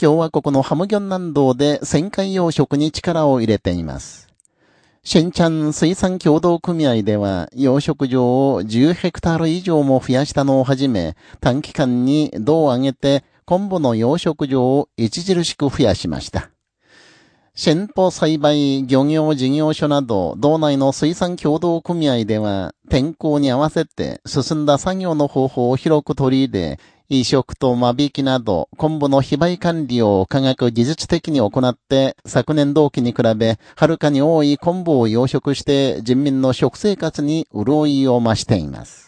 共和国のハムギョン南道で旋回養殖に力を入れています。シェンチャン水産協同組合では養殖場を10ヘクタール以上も増やしたのをはじめ、短期間に銅を上げて昆布の養殖場を著しく増やしました。先方栽培漁業事業所など、道内の水産協同組合では、天候に合わせて進んだ作業の方法を広く取り入れ、移植と間引きなど、昆布の非売管理を科学技術的に行って、昨年同期に比べ、はるかに多い昆布を養殖して、人民の食生活に潤いを増しています。